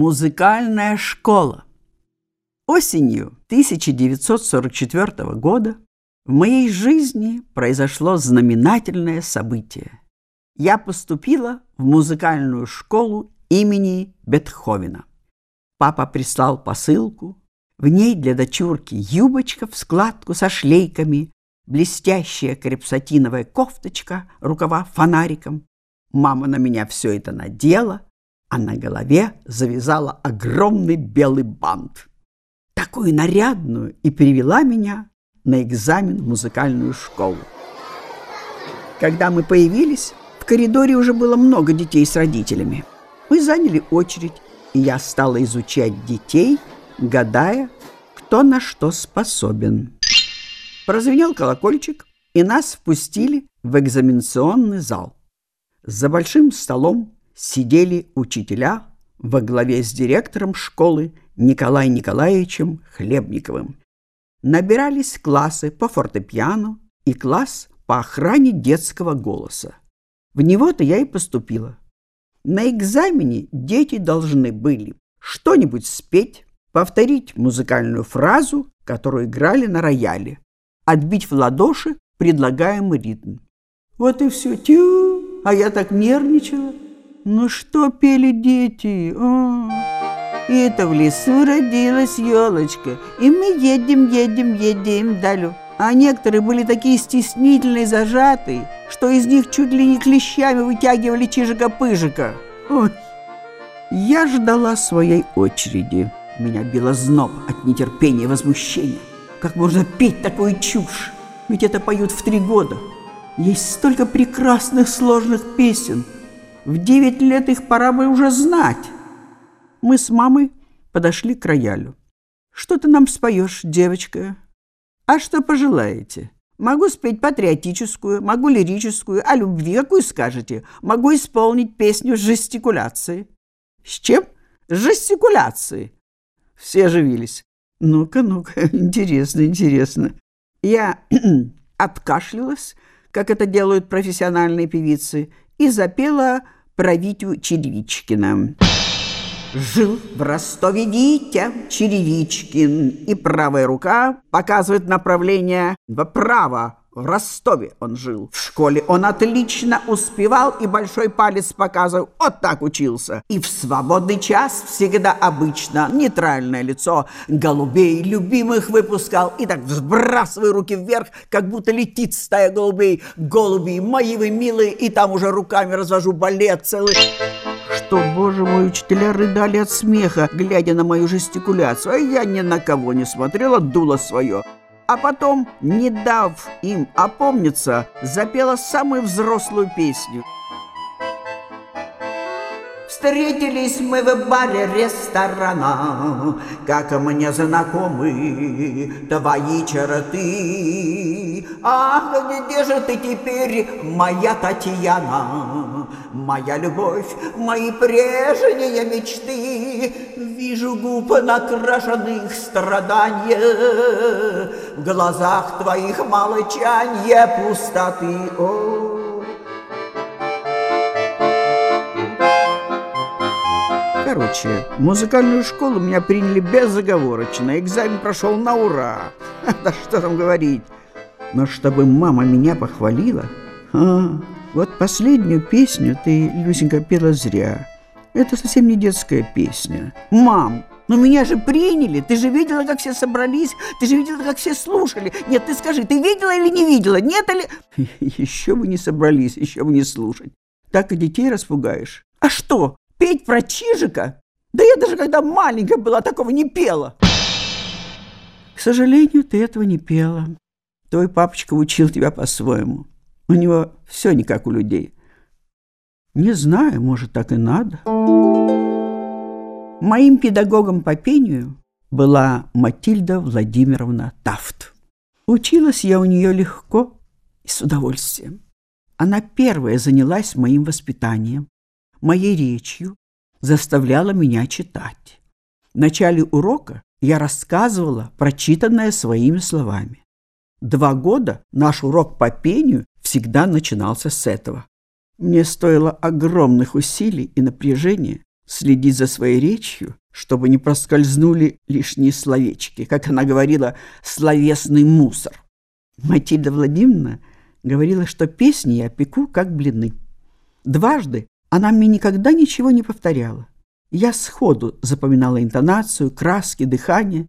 Музыкальная школа. Осенью 1944 года в моей жизни произошло знаменательное событие. Я поступила в музыкальную школу имени Бетховена. Папа прислал посылку. В ней для дочурки юбочка в складку со шлейками, блестящая крепсатиновая кофточка, рукава фонариком. Мама на меня все это надела, а на голове завязала огромный белый бант. Такую нарядную и привела меня на экзамен в музыкальную школу. Когда мы появились, в коридоре уже было много детей с родителями. Мы заняли очередь, и я стала изучать детей, гадая, кто на что способен. Прозвенел колокольчик, и нас впустили в экзаменационный зал. За большим столом сидели учителя во главе с директором школы Николаем Николаевичем Хлебниковым. Набирались классы по фортепиано и класс по охране детского голоса. В него-то я и поступила. На экзамене дети должны были что-нибудь спеть, повторить музыкальную фразу, которую играли на рояле, отбить в ладоши предлагаемый ритм. Вот и все. Тю, а я так нервничала. Ну что пели дети? А. Это в лесу родилась елочка, и мы едем, едем, едем далю. А некоторые были такие стеснительные, зажатые, что из них чуть ли не клещами вытягивали чижика-пыжика. Я ждала своей очереди. Меня било зноб от нетерпения и возмущения. Как можно петь такую чушь? Ведь это поют в три года. Есть столько прекрасных сложных песен. В девять лет их пора бы уже знать. Мы с мамой подошли к роялю. «Что ты нам споешь, девочка?» «А что пожелаете?» Могу спеть патриотическую, могу лирическую, о любви, какую скажете. Могу исполнить песню с жестикуляцией. С чем? С жестикуляцией. Все оживились. Ну-ка, ну-ка, интересно, интересно. Я откашлялась, как это делают профессиональные певицы, и запела про Витю Черевичкина. Жил в Ростове Витя Черевичкин, и правая рука показывает направление вправо. В Ростове он жил. В школе он отлично успевал и большой палец показывал. Вот так учился. И в свободный час всегда обычно нейтральное лицо голубей любимых выпускал. И так сбрасывая руки вверх, как будто летит стая голубей. Голуби, мои вы милые, и там уже руками развожу балет целый что, боже мой, учителя рыдали от смеха, глядя на мою жестикуляцию, а я ни на кого не смотрела, дуло свое. А потом, не дав им опомниться, запела самую взрослую песню. Встретились мы в баре ресторана, Как мне знакомы твои черты. Ах, где же ты теперь, моя Татьяна? Моя любовь, мои прежние мечты, Вижу губ накрашенных страдания, В глазах твоих молчанье пустоты. О, Короче, музыкальную школу меня приняли безоговорочно, экзамен прошел на ура. Да что там говорить. Но чтобы мама меня похвалила... А, вот последнюю песню ты, Люсенька, пела зря. Это совсем не детская песня. Мам, но меня же приняли. Ты же видела, как все собрались. Ты же видела, как все слушали. Нет, ты скажи, ты видела или не видела? Нет или... Еще бы не собрались, еще бы не слушать. Так и детей распугаешь. А что, петь про Чижика? Да я даже когда маленькая была, такого не пела. К сожалению, ты этого не пела. Твой папочка учил тебя по-своему. У него все не как у людей. Не знаю, может, так и надо. Моим педагогом по пению была Матильда Владимировна Тафт. Училась я у нее легко и с удовольствием. Она первая занялась моим воспитанием, моей речью, заставляла меня читать. В начале урока я рассказывала прочитанное своими словами. Два года наш урок по пению всегда начинался с этого. Мне стоило огромных усилий и напряжения следить за своей речью, чтобы не проскользнули лишние словечки, как она говорила, словесный мусор. Матильда Владимировна говорила, что песни я пеку, как блины. Дважды она мне никогда ничего не повторяла. Я сходу запоминала интонацию, краски, дыхание,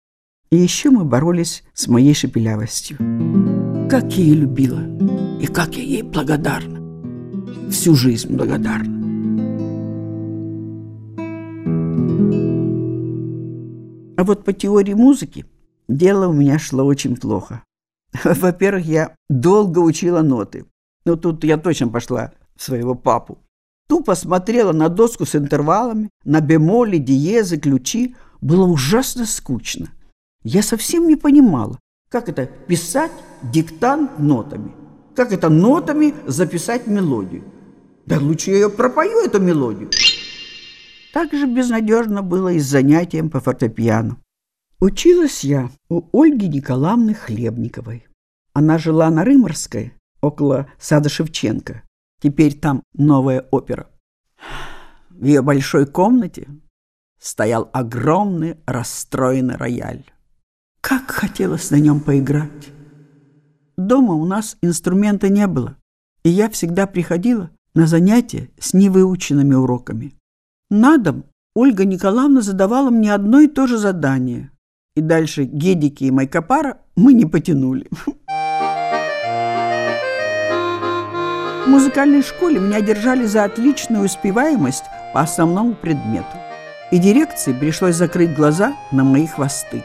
и еще мы боролись с моей шепелявостью. Как я ее любила, и как я ей благодарна. Всю жизнь благодарна. А вот по теории музыки дело у меня шло очень плохо. Во-первых, я долго учила ноты. Но тут я точно пошла в своего папу. Тупо смотрела на доску с интервалами, на бемоли, диезы, ключи. Было ужасно скучно. Я совсем не понимала, как это писать диктант нотами. Как это нотами записать мелодию. Да лучше я ее пропою, эту мелодию. Так же безнадежно было и с занятием по фортепиано. Училась я у Ольги Николаевны Хлебниковой. Она жила на Рыморской, около сада Шевченко. Теперь там новая опера. В ее большой комнате стоял огромный расстроенный рояль. Как хотелось на нем поиграть! Дома у нас инструмента не было, и я всегда приходила на занятия с невыученными уроками. На дом Ольга Николаевна задавала мне одно и то же задание. И дальше Гедики и Майкопара мы не потянули. В музыкальной школе меня держали за отличную успеваемость по основному предмету. И дирекции пришлось закрыть глаза на мои хвосты.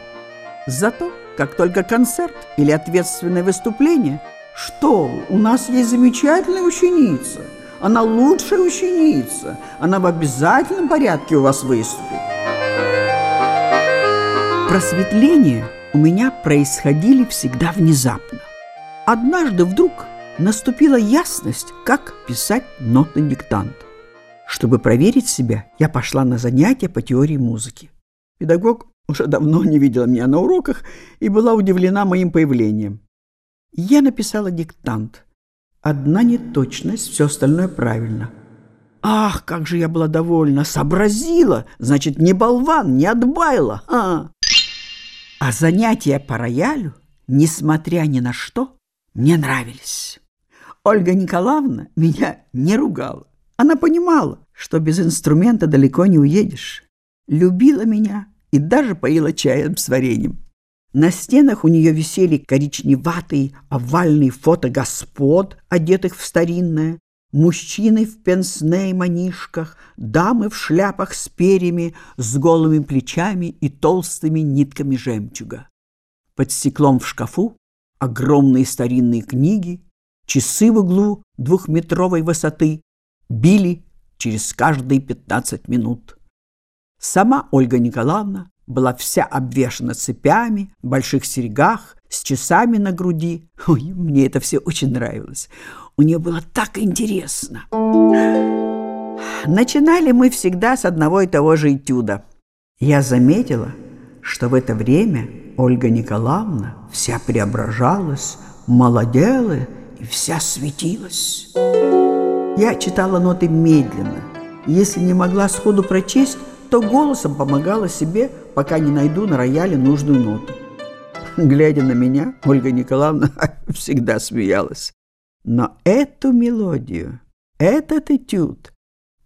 Зато, как только концерт или ответственное выступление, что, у нас есть замечательная ученица – она лучшая ученица. Она в обязательном порядке у вас выступит. Просветления у меня происходили всегда внезапно. Однажды вдруг наступила ясность, как писать нотный диктант. Чтобы проверить себя, я пошла на занятия по теории музыки. Педагог уже давно не видела меня на уроках и была удивлена моим появлением. Я написала диктант, Одна неточность, все остальное правильно. Ах, как же я была довольна! Сообразила! Значит, не болван, не отбайла! А, а занятия по роялю, несмотря ни на что, мне нравились. Ольга Николаевна меня не ругала. Она понимала, что без инструмента далеко не уедешь. Любила меня и даже поила чаем с вареньем. На стенах у нее висели коричневатые овальные фото господ, одетых в старинное, мужчины в пенсне и манишках, дамы в шляпах с перьями, с голыми плечами и толстыми нитками жемчуга. Под стеклом в шкафу огромные старинные книги, часы в углу двухметровой высоты били через каждые пятнадцать минут. Сама Ольга Николаевна была вся обвешана цепями, в больших серьгах, с часами на груди. Ой, мне это все очень нравилось. У нее было так интересно. Начинали мы всегда с одного и того же этюда. Я заметила, что в это время Ольга Николаевна вся преображалась, молодела и вся светилась. Я читала ноты медленно. Если не могла сходу прочесть, то голосом помогала себе, пока не найду на рояле нужную ноту. Глядя на меня, Ольга Николаевна всегда смеялась. Но эту мелодию, этот этюд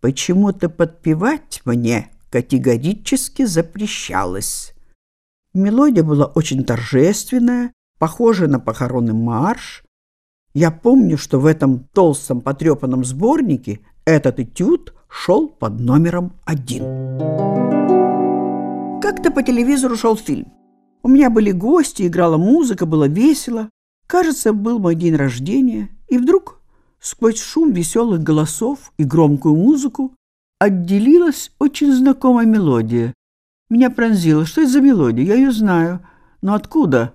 почему-то подпевать мне категорически запрещалось. Мелодия была очень торжественная, похожая на похоронный марш. Я помню, что в этом толстом потрепанном сборнике этот этюд шел под номером один. Как-то по телевизору шел фильм. У меня были гости, играла музыка, было весело. Кажется, был мой день рождения. И вдруг, сквозь шум веселых голосов и громкую музыку, отделилась очень знакомая мелодия. Меня пронзило. Что это за мелодия? Я ее знаю. Но откуда?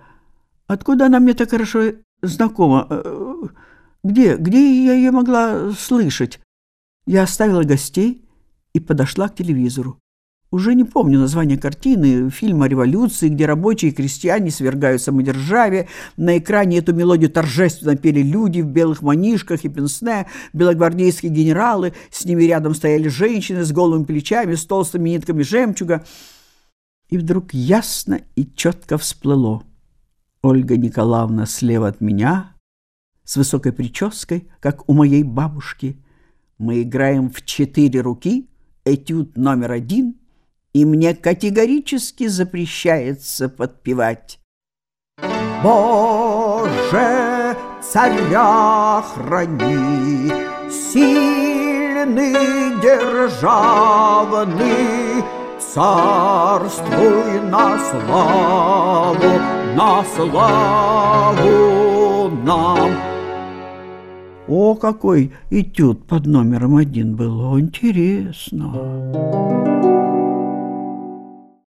Откуда она мне так хорошо знакома? Э, где? Где я ее могла слышать? Я оставила гостей и подошла к телевизору. Уже не помню название картины, фильм о революции, где рабочие и крестьяне свергают самодержавие. На экране эту мелодию торжественно пели люди в белых манишках и пенсне, белогвардейские генералы, с ними рядом стояли женщины с голыми плечами, с толстыми нитками жемчуга. И вдруг ясно и четко всплыло. Ольга Николаевна слева от меня, с высокой прической, как у моей бабушки. Мы играем в четыре руки, этюд номер один — и мне категорически запрещается подпевать. Боже, царя храни, сильный державный, царствуй на славу, на славу нам. О, какой этюд под номером один было, интересно.